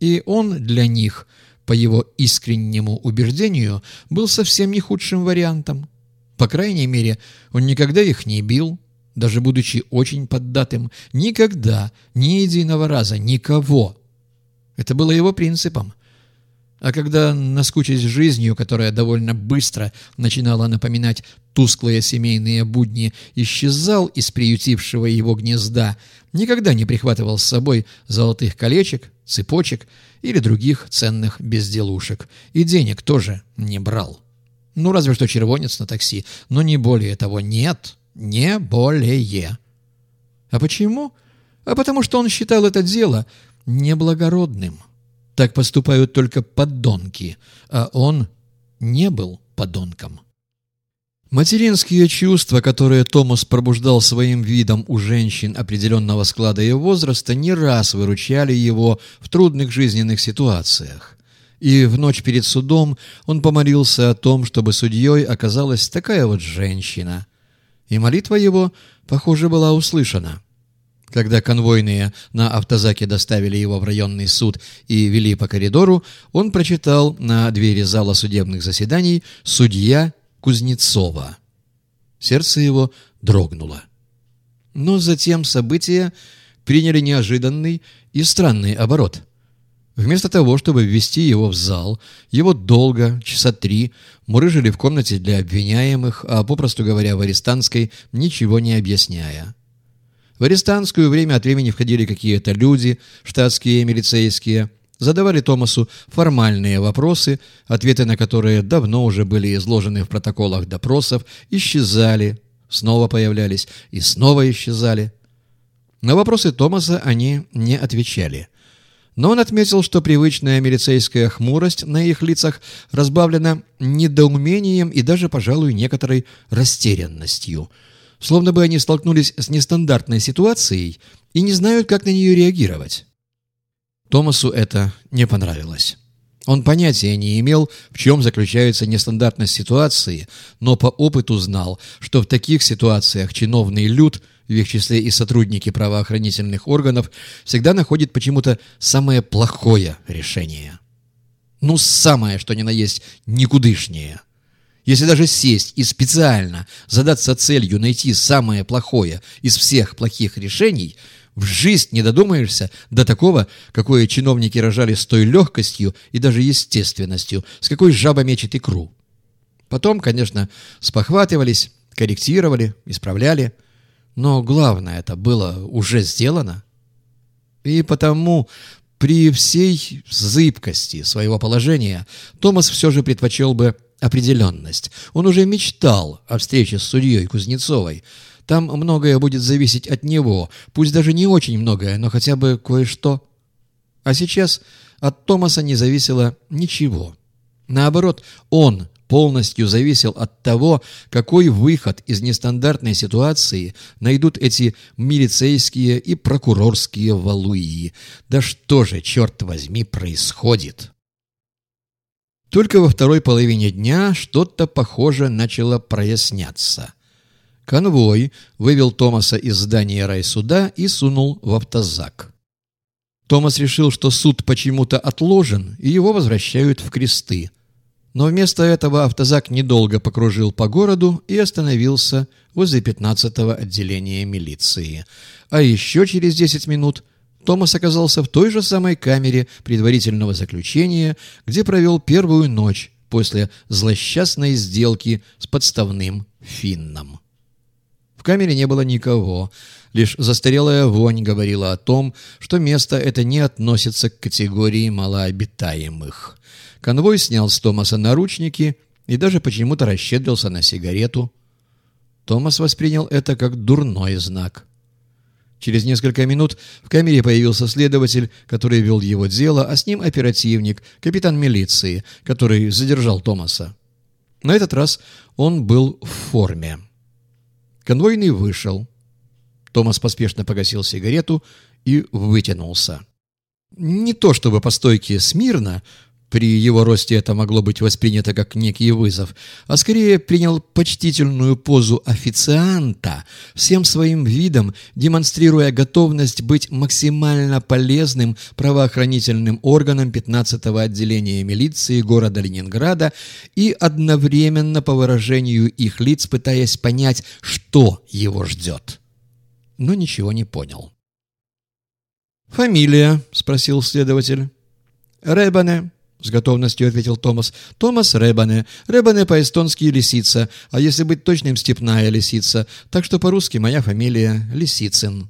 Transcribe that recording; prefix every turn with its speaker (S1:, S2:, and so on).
S1: И он для них, по его искреннему убеждению, был совсем не худшим вариантом. По крайней мере, он никогда их не бил, даже будучи очень поддатым, никогда, ни единого раза, никого. Это было его принципом. А когда, наскучись жизнью, которая довольно быстро начинала напоминать тусклые семейные будни, исчезал из приютившего его гнезда, никогда не прихватывал с собой золотых колечек, цепочек или других ценных безделушек. И денег тоже не брал. Ну, разве что червонец на такси, но не более того. Нет, не более. А почему? А потому что он считал это дело неблагородным. Так поступают только подонки, а он не был подонком. Материнские чувства, которые Томас пробуждал своим видом у женщин определенного склада и возраста, не раз выручали его в трудных жизненных ситуациях. И в ночь перед судом он помолился о том, чтобы судьей оказалась такая вот женщина. И молитва его, похоже, была услышана. Когда конвойные на автозаке доставили его в районный суд и вели по коридору, он прочитал на двери зала судебных заседаний «Судья Кузнецова». Сердце его дрогнуло. Но затем события приняли неожиданный и странный оборот. Вместо того, чтобы ввести его в зал, его долго, часа три, мурыжили в комнате для обвиняемых, а, попросту говоря, в арестантской, ничего не объясняя. В арестантскую время от времени входили какие-то люди, штатские милицейские, задавали Томасу формальные вопросы, ответы на которые давно уже были изложены в протоколах допросов, исчезали, снова появлялись и снова исчезали. На вопросы Томаса они не отвечали. Но он отметил, что привычная милицейская хмурость на их лицах разбавлена недоумением и даже, пожалуй, некоторой растерянностью – словно бы они столкнулись с нестандартной ситуацией и не знают, как на нее реагировать. Томасу это не понравилось. Он понятия не имел, в чем заключается нестандартность ситуации, но по опыту знал, что в таких ситуациях чиновный люд, в их числе и сотрудники правоохранительных органов, всегда находит почему-то самое плохое решение. Ну, самое, что ни на есть, никудышнее – если даже сесть и специально задаться целью найти самое плохое из всех плохих решений, в жизнь не додумаешься до такого, какое чиновники рожали с той легкостью и даже естественностью, с какой жаба мечет икру. Потом, конечно, спохватывались, корректировали, исправляли, но главное это было уже сделано. И потому при всей зыбкости своего положения Томас все же предпочел бы определенность. Он уже мечтал о встрече с судьей Кузнецовой. Там многое будет зависеть от него, пусть даже не очень многое, но хотя бы кое-что. А сейчас от Томаса не зависело ничего. Наоборот, он полностью зависел от того, какой выход из нестандартной ситуации найдут эти милицейские и прокурорские валуи. Да что же, черт возьми, происходит? Только во второй половине дня что-то похоже начало проясняться. Конвой вывел Томаса из здания райсуда и сунул в автозак. Томас решил, что суд почему-то отложен, и его возвращают в кресты. Но вместо этого автозак недолго покружил по городу и остановился возле 15-го отделения милиции. А еще через 10 минут Томас оказался в той же самой камере предварительного заключения, где провел первую ночь после злосчастной сделки с подставным финном. В камере не было никого, лишь застарелая вонь говорила о том, что место это не относится к категории малообитаемых. Конвой снял с Томаса наручники и даже почему-то расщедрился на сигарету. Томас воспринял это как дурной знак – Через несколько минут в камере появился следователь, который вел его дело, а с ним оперативник, капитан милиции, который задержал Томаса. На этот раз он был в форме. Конвойный вышел. Томас поспешно погасил сигарету и вытянулся. Не то чтобы по стойке смирно, при его росте это могло быть воспринято как некий вызов, а скорее принял почтительную позу официанта, всем своим видом демонстрируя готовность быть максимально полезным правоохранительным органом 15-го отделения милиции города Ленинграда и одновременно по выражению их лиц пытаясь понять, что его ждет. Но ничего не понял. «Фамилия?» — спросил следователь. «Ребане», — с готовностью ответил Томас. «Томас Ребане. Ребане по-эстонски лисица, а если быть точным, степная лисица. Так что по-русски моя фамилия Лисицын».